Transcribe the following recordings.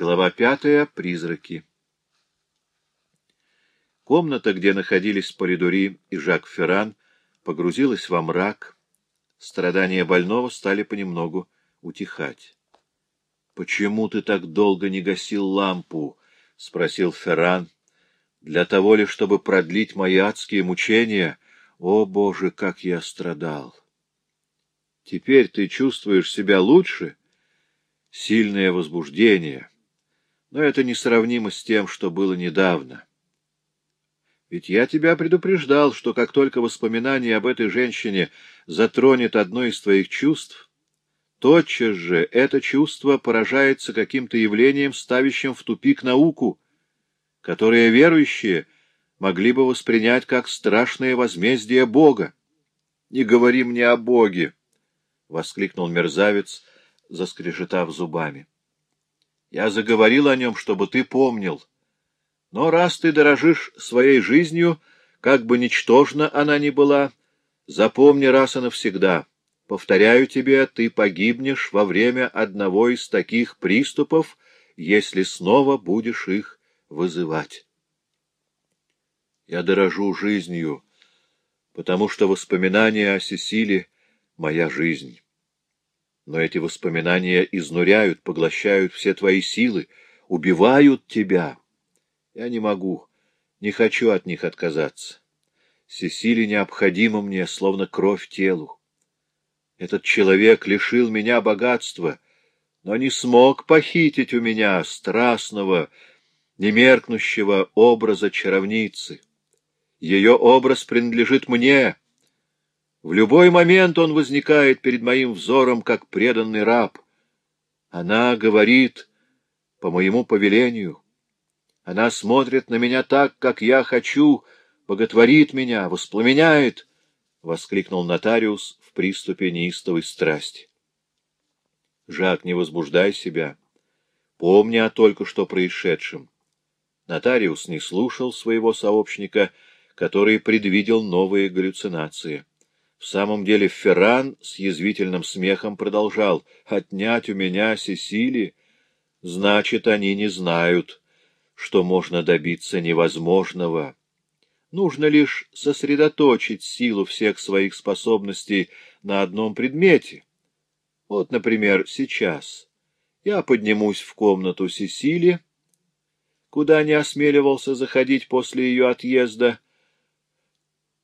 Глава пятая. Призраки. Комната, где находились Полидори и Жак Ферран, погрузилась во мрак. Страдания больного стали понемногу утихать. — Почему ты так долго не гасил лампу? — спросил Ферран. — Для того ли, чтобы продлить мои адские мучения? О, Боже, как я страдал! Теперь ты чувствуешь себя лучше? Сильное возбуждение — но это несравнимо с тем, что было недавно. Ведь я тебя предупреждал, что как только воспоминание об этой женщине затронет одно из твоих чувств, тотчас же это чувство поражается каким-то явлением, ставящим в тупик науку, которое верующие могли бы воспринять как страшное возмездие Бога. — Не говори мне о Боге! — воскликнул мерзавец, заскрежетав зубами. Я заговорил о нем, чтобы ты помнил. Но раз ты дорожишь своей жизнью, как бы ничтожна она ни была, запомни раз и навсегда. Повторяю тебе, ты погибнешь во время одного из таких приступов, если снова будешь их вызывать. Я дорожу жизнью, потому что воспоминания о Сесиле — моя жизнь. Но эти воспоминания изнуряют, поглощают все твои силы, убивают тебя. Я не могу, не хочу от них отказаться. Сесили необходима мне, словно кровь телу. Этот человек лишил меня богатства, но не смог похитить у меня страстного, немеркнущего образа чаровницы. Ее образ принадлежит мне — в любой момент он возникает перед моим взором, как преданный раб. Она говорит по моему повелению. Она смотрит на меня так, как я хочу, боготворит меня, воспламеняет, — воскликнул нотариус в приступе неистовой страсти. Жак, не возбуждай себя. Помни о только что происшедшем. Нотариус не слушал своего сообщника, который предвидел новые галлюцинации. В самом деле Ферран с язвительным смехом продолжал. «Отнять у меня Сесили? Значит, они не знают, что можно добиться невозможного. Нужно лишь сосредоточить силу всех своих способностей на одном предмете. Вот, например, сейчас я поднимусь в комнату Сесили, куда не осмеливался заходить после ее отъезда.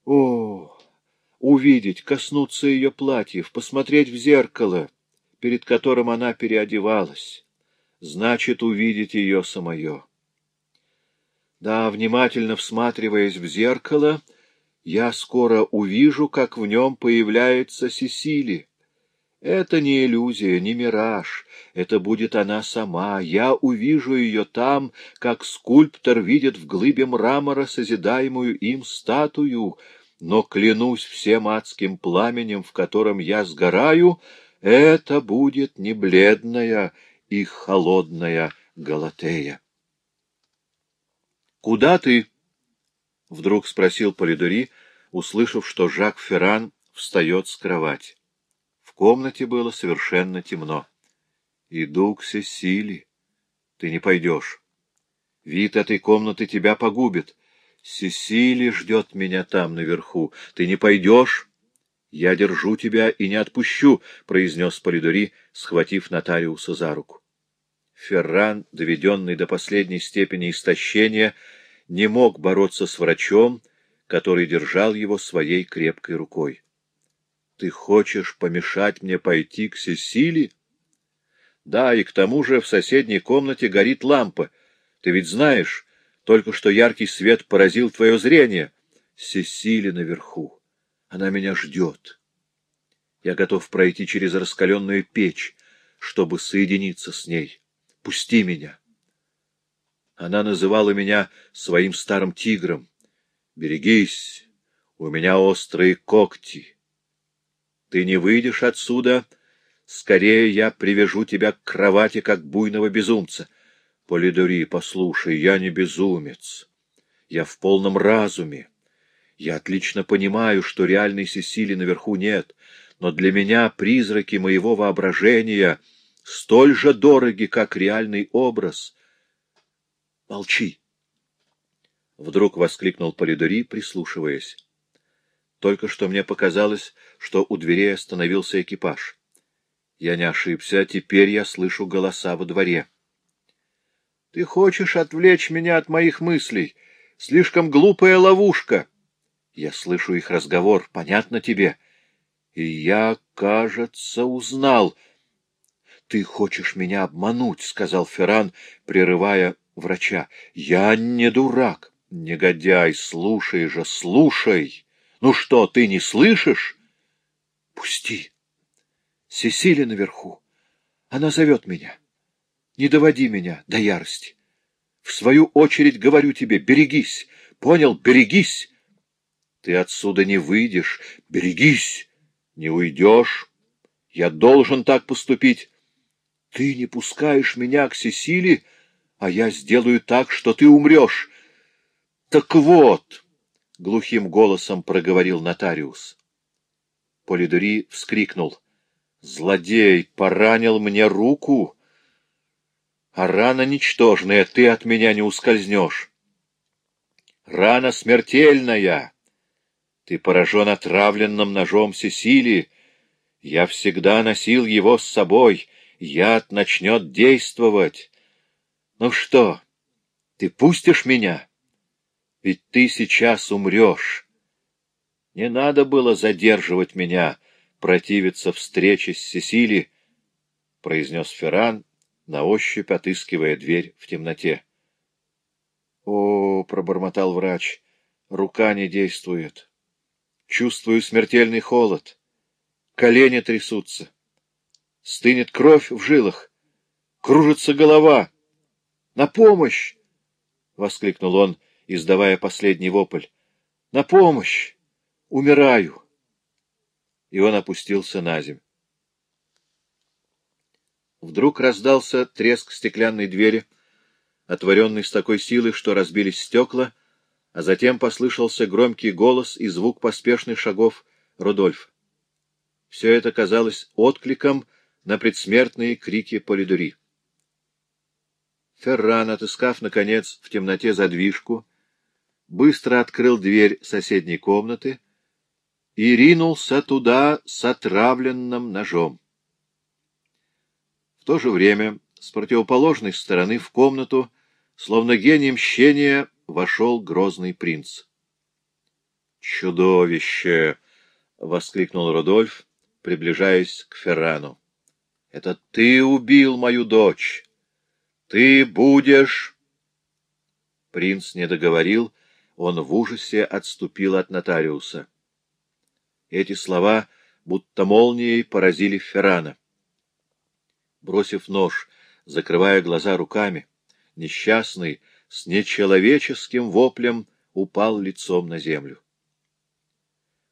О, увидеть, коснуться ее платьев, посмотреть в зеркало, перед которым она переодевалась, значит увидеть ее самое. Да, внимательно всматриваясь в зеркало, я скоро увижу, как в нем появляется Сесили. Это не иллюзия, не мираж, это будет она сама. Я увижу ее там, как скульптор видит в глыбе мрамора созидаемую им статую — но клянусь всем адским пламенем, в котором я сгораю, это будет не бледная и холодная Галатея. — Куда ты? — вдруг спросил Полидори, услышав, что Жак Ферран встает с кровати. В комнате было совершенно темно. — Иду к Сесили. Ты не пойдешь. Вид этой комнаты тебя погубит. Сесили ждет меня там, наверху. Ты не пойдешь? Я держу тебя и не отпущу, — произнес Полидори, схватив нотариуса за руку. Ферран, доведенный до последней степени истощения, не мог бороться с врачом, который держал его своей крепкой рукой. — Ты хочешь помешать мне пойти к Сесили? — Да, и к тому же в соседней комнате горит лампа. Ты ведь знаешь, только что яркий свет поразил твое зрение. Сесили наверху. Она меня ждет. Я готов пройти через раскаленную печь, чтобы соединиться с ней. Пусти меня. Она называла меня своим старым тигром. Берегись, у меня острые когти. Ты не выйдешь отсюда, скорее я привяжу тебя к кровати, как буйного безумца. Полидори, послушай, я не безумец. Я в полном разуме. Я отлично понимаю, что реальной Сесили наверху нет, но для меня призраки моего воображения столь же дороги, как реальный образ. Молчи! Вдруг воскликнул Полидори, прислушиваясь. Только что мне показалось, что у дверей остановился экипаж. Я не ошибся, теперь я слышу голоса во дворе. — Ты хочешь отвлечь меня от моих мыслей? Слишком глупая ловушка. Я слышу их разговор, понятно тебе? И я, кажется, узнал. — Ты хочешь меня обмануть, — сказал Ферран, прерывая врача. — Я не дурак. Негодяй, слушай же, слушай. Ну что, ты не слышишь? — Пусти. Сесилия наверху. Она зовет меня. Не доводи меня до ярости. В свою очередь говорю тебе, берегись. Понял? Берегись. Ты отсюда не выйдешь. Берегись. Не уйдешь. Я должен так поступить. Ты не пускаешь меня к Сесилии, а я сделаю так, что ты умрешь. Так вот, — глухим голосом проговорил нотариус. Полидори вскрикнул. Злодей поранил мне руку, а рана ничтожная, ты от меня не ускользнешь. Рана смертельная. Ты поражен отравленным ножом Сесилии. Я всегда носил его с собой. Яд начнет действовать. Ну что, ты пустишь меня? Ведь ты сейчас умрешь. Не надо было задерживать меня, противиться встрече с Сесили, — произнес Ферран, на ощупь отыскивая дверь в темноте. — О, — пробормотал врач, — рука не действует. Чувствую смертельный холод. Колени трясутся. Стынет кровь в жилах. Кружится голова. «На помощь!» — воскликнул он, издавая последний вопль. «На помощь! Умираю!» и он опустился на землю. Вдруг раздался треск стеклянной двери, отворенный с такой силой, что разбились стекла, а затем послышался громкий голос и звук поспешных шагов Рудольфа. Все это казалось откликом на предсмертные крики Полидори. Ферран, отыскав, наконец, в темноте задвижку, быстро открыл дверь соседней комнаты и ринулся туда с отравленным ножом. В то же время с противоположной стороны в комнату, словно гений мщения, вошел грозный принц. «Чудовище!» — воскликнул Рудольф, приближаясь к Феррану. «Это ты убил мою дочь! Ты будешь...» Принц не договорил, он в ужасе отступил от нотариуса. Эти слова, будто молнией, поразили Феррана. Бросив нож, закрывая глаза руками, несчастный, с нечеловеческим воплем, упал лицом на землю.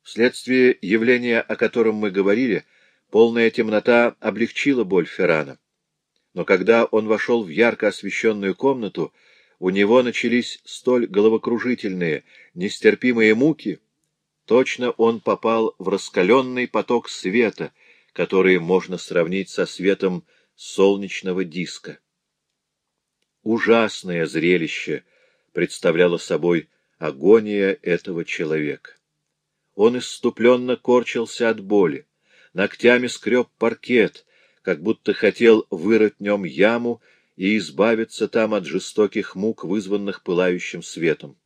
Вследствие явления, о котором мы говорили, полная темнота облегчила боль Феррана. Но когда он вошел в ярко освещенную комнату, у него начались столь головокружительные, нестерпимые муки, Точно он попал в раскаленный поток света, который можно сравнить со светом солнечного диска. Ужасное зрелище представляло собой агония этого человека. Он исступленно корчился от боли, ногтями скреб паркет, как будто хотел вырыть нем яму и избавиться там от жестоких мук, вызванных пылающим светом.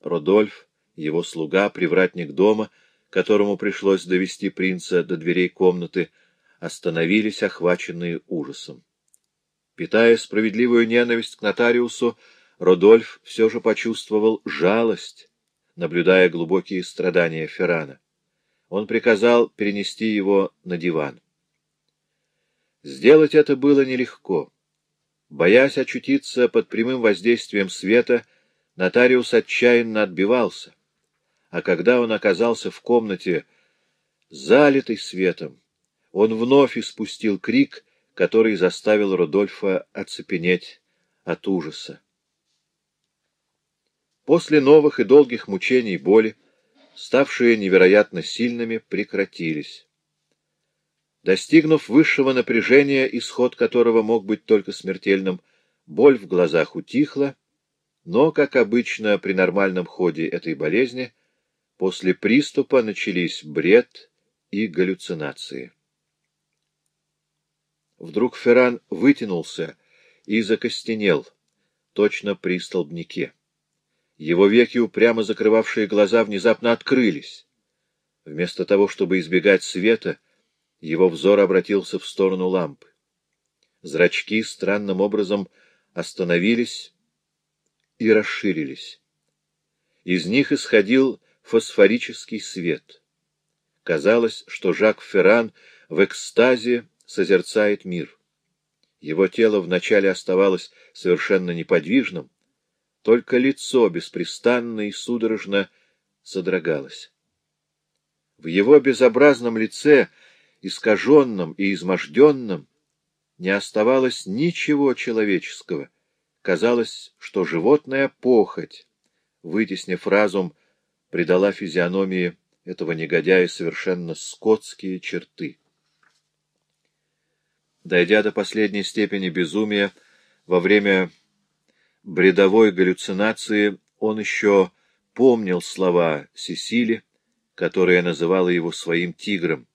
Родольф его слуга, привратник дома, которому пришлось довести принца до дверей комнаты, остановились, охваченные ужасом. Питая справедливую ненависть к нотариусу, Родольф все же почувствовал жалость, наблюдая глубокие страдания Феррана. Он приказал перенести его на диван. Сделать это было нелегко. Боясь очутиться под прямым воздействием света, нотариус отчаянно отбивался а когда он оказался в комнате, залитой светом, он вновь испустил крик, который заставил Рудольфа оцепенеть от ужаса. После новых и долгих мучений боли, ставшие невероятно сильными, прекратились. Достигнув высшего напряжения, исход которого мог быть только смертельным, боль в глазах утихла, но, как обычно при нормальном ходе этой болезни, после приступа начались бред и галлюцинации. Вдруг Ферран вытянулся и закостенел, точно при столбнике. Его веки, упрямо закрывавшие глаза, внезапно открылись. Вместо того, чтобы избегать света, его взор обратился в сторону лампы. Зрачки странным образом остановились и расширились. Из них исходил фосфорический свет. Казалось, что Жак Ферран в экстазе созерцает мир. Его тело вначале оставалось совершенно неподвижным, только лицо беспрестанно и судорожно содрогалось. В его безобразном лице, искаженном и изможденном, не оставалось ничего человеческого. Казалось, что животная похоть, вытеснив разум, придала физиономии этого негодяя совершенно скотские черты. Дойдя до последней степени безумия, во время бредовой галлюцинации он еще помнил слова Сесили, которая называла его своим тигром.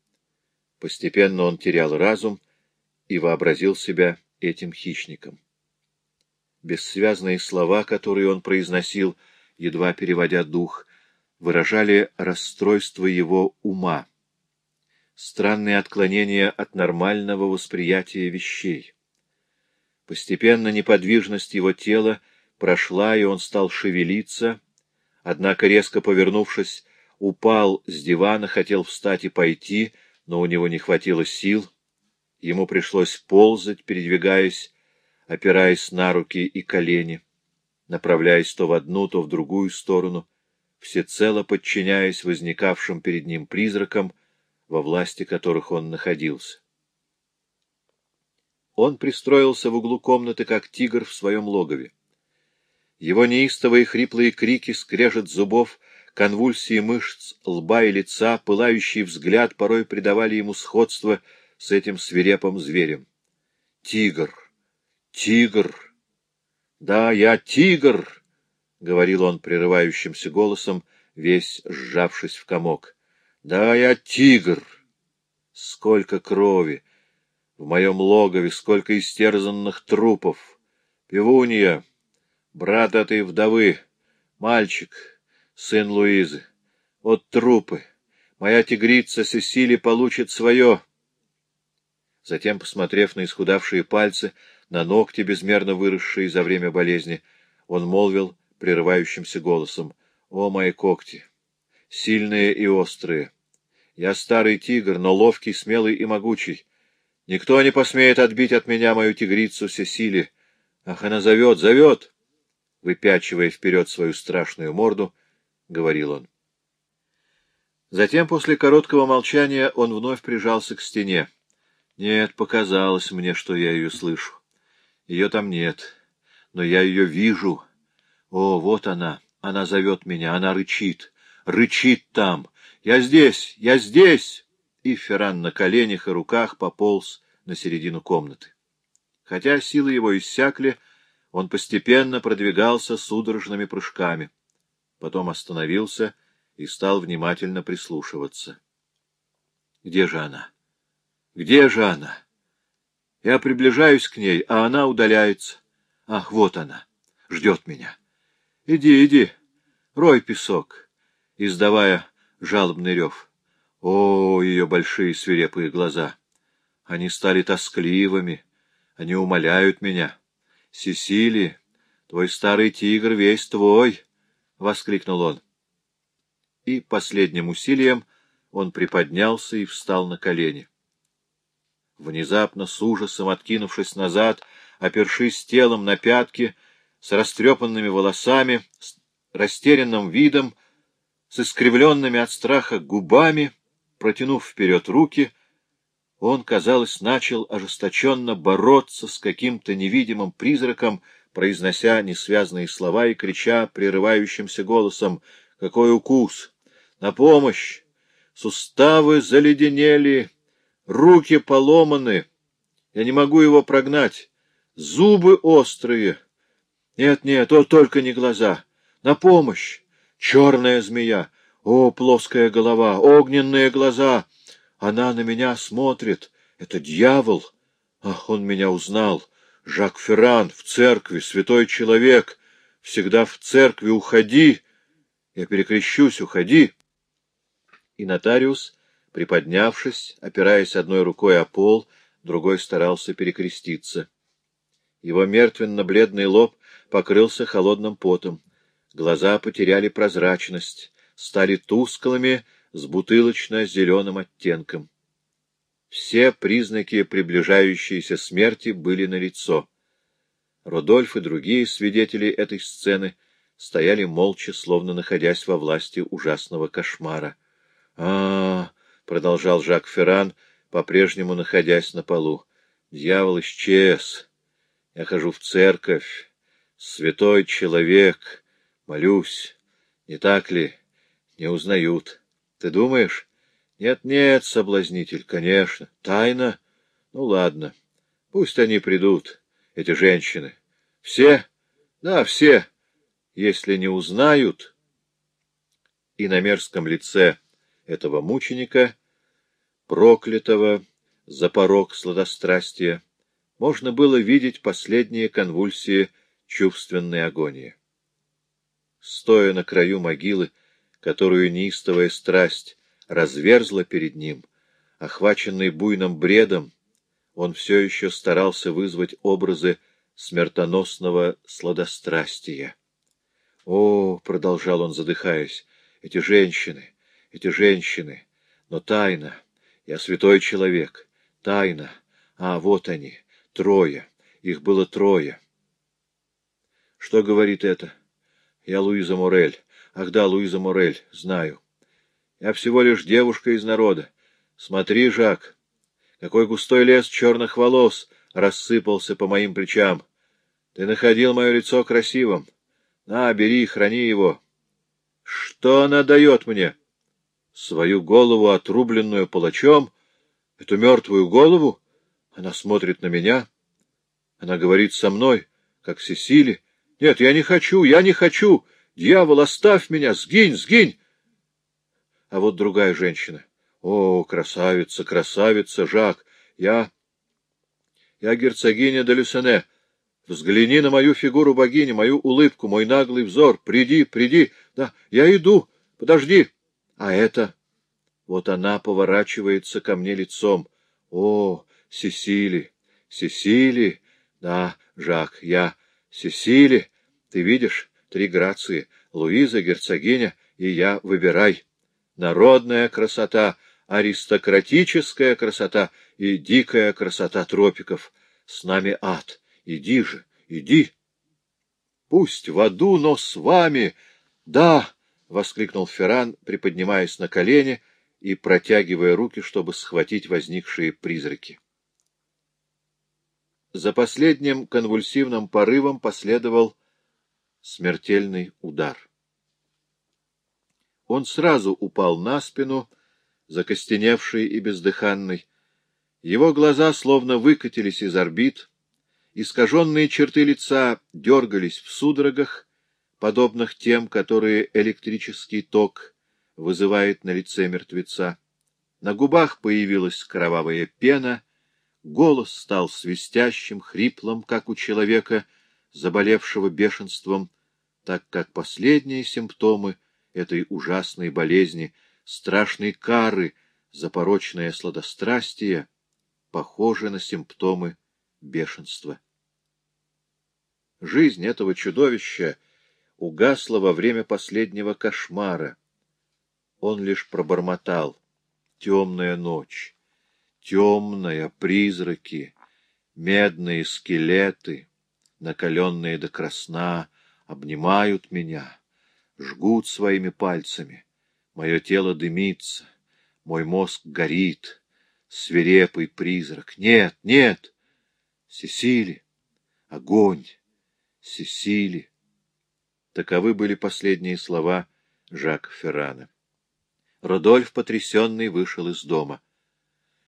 Постепенно он терял разум и вообразил себя этим хищником. Бессвязные слова, которые он произносил, едва переводя дух, выражали расстройство его ума странные отклонения от нормального восприятия вещей. Постепенно неподвижность его тела прошла, и он стал шевелиться, однако, резко повернувшись, упал с дивана, хотел встать и пойти, но у него не хватило сил. Ему пришлось ползать, передвигаясь, опираясь на руки и колени, направляясь то в одну, то в другую сторону, всецело подчиняясь возникавшим перед ним призракам, во власти которых он находился. Он пристроился в углу комнаты, как тигр в своем логове. Его неистовые хриплые крики, скрежет зубов, конвульсии мышц лба и лица, пылающий взгляд порой придавали ему сходство с этим свирепым зверем. «Тигр! Тигр! Да, я тигр!» — говорил он прерывающимся голосом, весь сжавшись в комок. Да, я тигр. Сколько крови! В моем логове сколько истерзанных трупов! Пивунья, брат этой вдовы, мальчик, сын Луизы. Вот трупы. Моя тигрица Сесили получит свое. Затем, посмотрев на исхудавшие пальцы, на ногти, безмерно выросшие за время болезни, он молвил прерывающимся голосом, «О, мои когти! Сильные и острые!» Я старый тигр, но ловкий, смелый и могучий. Никто не посмеет отбить от меня мою тигрицу Сесили. Ах, она зовет, зовет! Выпячивая вперед свою страшную морду, говорил он. Затем, после короткого молчания, он вновь прижался к стене. Нет, показалось мне, что я ее слышу. Ее там нет, но я ее вижу. О, вот она, она зовет меня, она рычит, рычит там, «Я здесь! Я здесь!» И Ферран на коленях и руках пополз на середину комнаты. Хотя силы его иссякли, он постепенно продвигался судорожными прыжками. Потом остановился и стал внимательно прислушиваться. Где же она? Где же она? Я приближаюсь к ней, а она удаляется. Ах, вот она, ждет меня. Иди, иди, рой песок, издавая жалобный рев. О, ее большие свирепые глаза! Они стали тоскливыми, они умоляют меня. Сесили, твой старый тигр весь твой! — воскликнул он. И последним усилием он приподнялся и встал на колени. Внезапно, с ужасом откинувшись назад, опершись телом на пятки, с растрепанными волосами, с растерянным видом, с искривленными от страха губами, протянув вперед руки, он, казалось, начал ожесточенно бороться с каким-то невидимым призраком, произнося несвязные слова и крича прерывающимся голосом «Какой укус! На помощь! Суставы заледенели! Руки поломаны. Я не могу его прогнать. Зубы острые. Нет, нет, о, только не глаза. На помощь. Черная змея. О, плоская голова, огненные глаза. Она на меня смотрит. Это дьявол. Ах, он меня узнал. Жак Ферран в церкви, святой человек. Всегда в церкви. Уходи. Я перекрещусь, уходи. И нотариус, приподнявшись, опираясь одной рукой о пол, другой старался перекреститься. Его мертвенно-бледный лоб покрылся холодным потом. Глаза потеряли прозрачность, стали тусклыми с бутылочно-зеленым оттенком. Все признаки приближающейся смерти были налицо. Родольф и другие свидетели этой сцены стояли молча, словно находясь во власти ужасного кошмара. а, -а, -а продолжал Жак Ферран, по-прежнему находясь на полу. — Дьявол исчез. Я хожу в церковь. Святой человек. Молюсь. Не так ли? Не узнают. Ты думаешь? Нет-нет, соблазнитель, конечно. Тайна? Ну, ладно. Пусть они придут, эти женщины. Все? Да, все. Если не узнают... И на мерзком лице этого мученика, проклятого за порог сладострастия, можно было видеть последние конвульсии чувственной агонии. Стоя на краю могилы, которую неистовая страсть разверзла перед ним, охваченный буйным бредом, он все еще старался вызвать образы смертоносного сладострастия. «О!» — продолжал он, задыхаясь, — «эти женщины, эти женщины, но тайна, я святой человек, тайна, а вот они, трое, их было трое». Что говорит это? Я Луиза Морель. Ах да, Луиза Морель, знаю. Я всего лишь девушка из народа. Смотри, Жак, какой густой лес черных волос рассыпался по моим плечам. Ты находил мое лицо красивым. На, бери, храни его. Что она дает мне? Свою голову, отрубленную палачом? Эту мертвую голову? Она смотрит на меня. Она говорит со мной, как Сесили. Нет, я не хочу, я не хочу. Дьявол, оставь меня, сгинь, сгинь. А вот другая женщина. О, красавица, красавица, Жак, я... Я герцогиня де Люсене. Взгляни на мою фигуру богини, мою улыбку, мой наглый взор. Приди, приди. Да, я иду. Подожди. А это... Вот она поворачивается ко мне лицом. О, Сесили, Сесили. Да, Жак, я... Сесили, ты видишь, три грации. Луиза, герцогиня и я. Выбирай народная красота, аристократическая красота и дикая красота тропиков. С нами ад. Иди же, иди. Пусть в аду, но с вами. Да, — воскликнул Ферран, приподнимаясь на колени и протягивая руки, чтобы схватить возникшие призраки. За последним конвульсивным порывом последовал смертельный удар. Он сразу упал на спину, закостеневший и бездыханный. Его глаза словно выкатились из орбит, искаженные черты лица дергались в судорогах, подобных тем, которые электрический ток вызывает на лице мертвеца. На губах появилась кровавая пена, голос стал свистящим, хриплым, как у человека, заболевшего бешенством, так как последние симптомы — этой ужасной болезни, страшной кары за порочное сладострастие, похожи на симптомы бешенства. Жизнь этого чудовища угасла во время последнего кошмара. Он лишь пробормотал. Темная ночь, темная, призраки, медные скелеты, накаленные до красна, обнимают меня жгут своими пальцами. Мое тело дымится, мой мозг горит, свирепый призрак. Нет, нет! Сесили! Огонь! Сесили! Таковы были последние слова Жака Феррана. Родольф, потрясенный, вышел из дома.